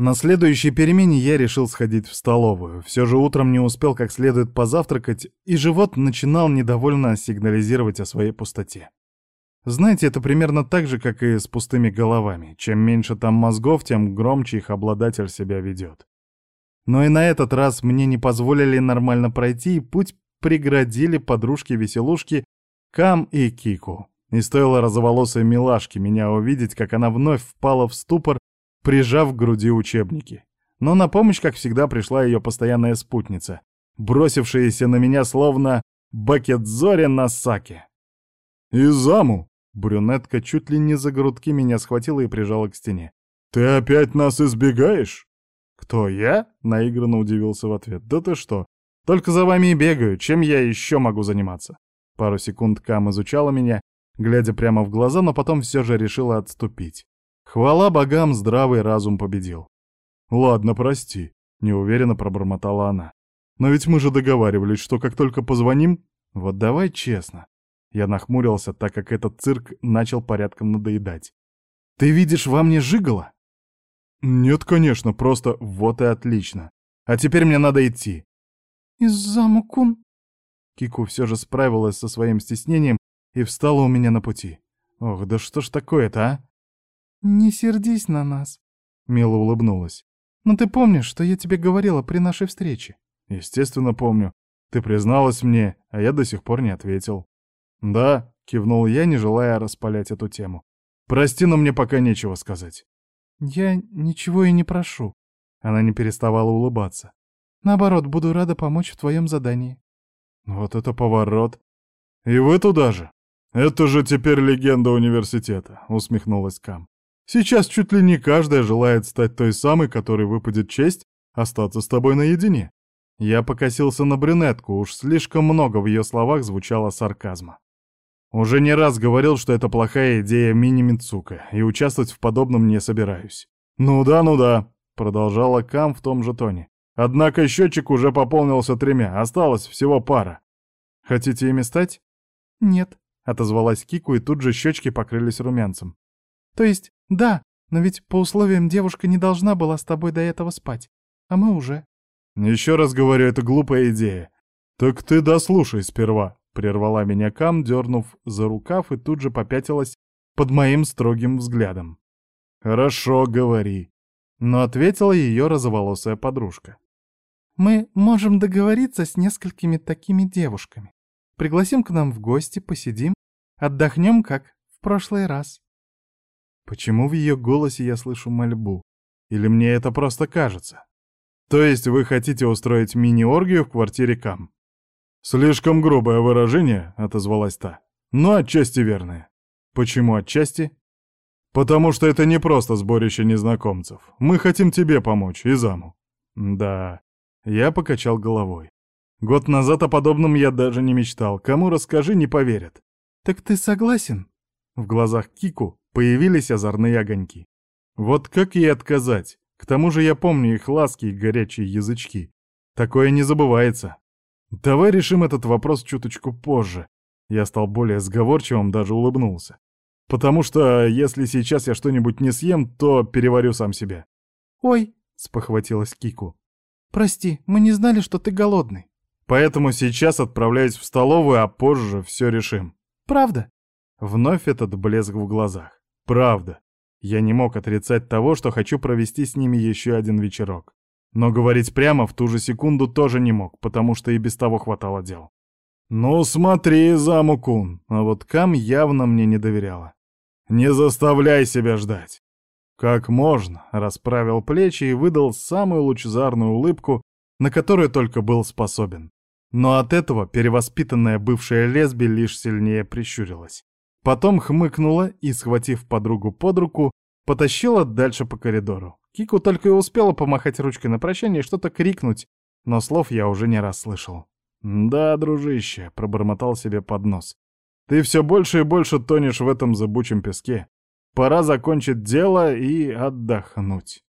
На следующей перемене я решил сходить в столовую. Все же утром не успел как следует позавтракать, и живот начинал недовольно сигнализировать о своей пустоте. Знаете, это примерно так же, как и с пустыми головами. Чем меньше там мозгов, тем громче их обладатель себя ведет. Но и на этот раз мне не позволили нормально пройти, и путь преградили подружки-веселушки Кам и Кику. И стоило розоволосой милашке меня увидеть, как она вновь впала в ступор, прижав к груди учебники. Но на помощь, как всегда, пришла ее постоянная спутница, бросившаяся на меня словно бакетзори на саке. «Изаму!» — брюнетка чуть ли не за грудки меня схватила и прижала к стене. «Ты опять нас избегаешь?» «Кто, я?» — наигранно удивился в ответ. «Да ты что? Только за вами и бегаю. Чем я еще могу заниматься?» Пару секунд Кам изучала меня, глядя прямо в глаза, но потом все же решила отступить. Хвала богам, здравый разум победил. «Ладно, прости», — неуверенно пробормотала она. «Но ведь мы же договаривались, что как только позвоним...» «Вот давай честно». Я нахмурился, так как этот цирк начал порядком надоедать. «Ты видишь во мне жигало?» «Нет, конечно, просто вот и отлично. А теперь мне надо идти». «Из-за Кику все же справилась со своим стеснением и встала у меня на пути. «Ох, да что ж такое-то, а?» «Не сердись на нас», — Мила улыбнулась. «Но ты помнишь, что я тебе говорила при нашей встрече?» «Естественно, помню. Ты призналась мне, а я до сих пор не ответил». «Да», — кивнул я, не желая распалять эту тему. «Прости, но мне пока нечего сказать». «Я ничего и не прошу». Она не переставала улыбаться. «Наоборот, буду рада помочь в твоем задании». Вот это поворот. «И вы туда же? Это же теперь легенда университета», — усмехнулась Кам. Сейчас чуть ли не каждая желает стать той самой, которой выпадет честь остаться с тобой наедине. Я покосился на брюнетку, уж слишком много в ее словах звучало сарказма. Уже не раз говорил, что это плохая идея мини-мицука, и участвовать в подобном не собираюсь. «Ну да, ну да», — продолжала Кам в том же тоне. «Однако счетчик уже пополнился тремя, осталось всего пара. Хотите ими стать?» «Нет», — отозвалась Кику, и тут же щечки покрылись румянцем. То есть, да, но ведь по условиям девушка не должна была с тобой до этого спать. А мы уже. Еще раз говорю, это глупая идея. Так ты дослушай сперва, прервала меня Кам, дернув за рукав и тут же попятилась под моим строгим взглядом. Хорошо, говори. Но ответила ее розоволосая подружка. Мы можем договориться с несколькими такими девушками. Пригласим к нам в гости, посидим, отдохнем, как в прошлый раз. Почему в ее голосе я слышу мольбу? Или мне это просто кажется? То есть вы хотите устроить мини-оргию в квартире Кам? Слишком грубое выражение, отозвалась та. Но отчасти верное. Почему отчасти? Потому что это не просто сборище незнакомцев. Мы хотим тебе помочь, и заму. Да, я покачал головой. Год назад о подобном я даже не мечтал. Кому расскажи, не поверят. Так ты согласен? В глазах Кику появились озорные огоньки. Вот как ей отказать? К тому же я помню их ласки и горячие язычки. Такое не забывается. Давай решим этот вопрос чуточку позже. Я стал более сговорчивым, даже улыбнулся. Потому что если сейчас я что-нибудь не съем, то переварю сам себя. «Ой», — спохватилась Кику. «Прости, мы не знали, что ты голодный». Поэтому сейчас отправляюсь в столовую, а позже все решим. «Правда?» Вновь этот блеск в глазах. Правда. Я не мог отрицать того, что хочу провести с ними еще один вечерок. Но говорить прямо в ту же секунду тоже не мог, потому что и без того хватало дел. «Ну смотри, Замукун!» А вот Кам явно мне не доверяла. «Не заставляй себя ждать!» «Как можно?» — расправил плечи и выдал самую лучезарную улыбку, на которую только был способен. Но от этого перевоспитанная бывшая лесби лишь сильнее прищурилась. Потом хмыкнула и, схватив подругу под руку, потащила дальше по коридору. Кику только и успела помахать ручкой на прощание и что-то крикнуть, но слов я уже не раз слышал. «Да, дружище», — пробормотал себе под нос. «Ты все больше и больше тонешь в этом зыбучем песке. Пора закончить дело и отдохнуть».